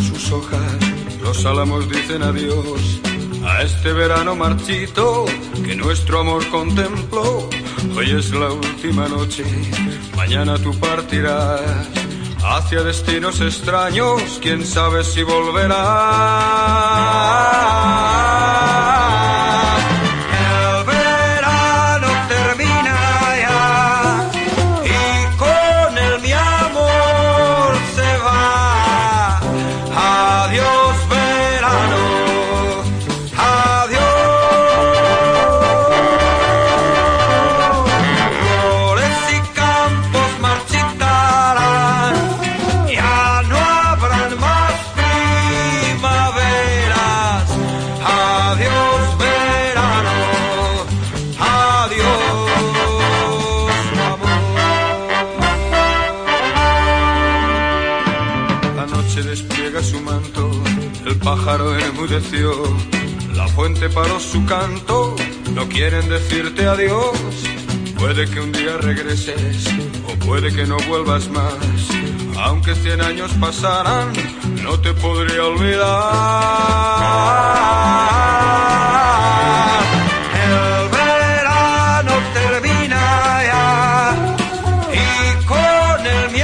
sus hojas, los álamos dicen adiós a este verano marchito que nuestro amor contempló. Hoy es la última noche, mañana tú partirás hacia destinos extraños, quién sabe si volverás. noche despliega su manto, el pájaro enmudeció, la fuente paró su canto, no quieren decirte adiós. Puede que un día regreses o puede que no vuelvas más, aunque cien años pasaran, no te podría olvidar. El verano termina ya y con el miedo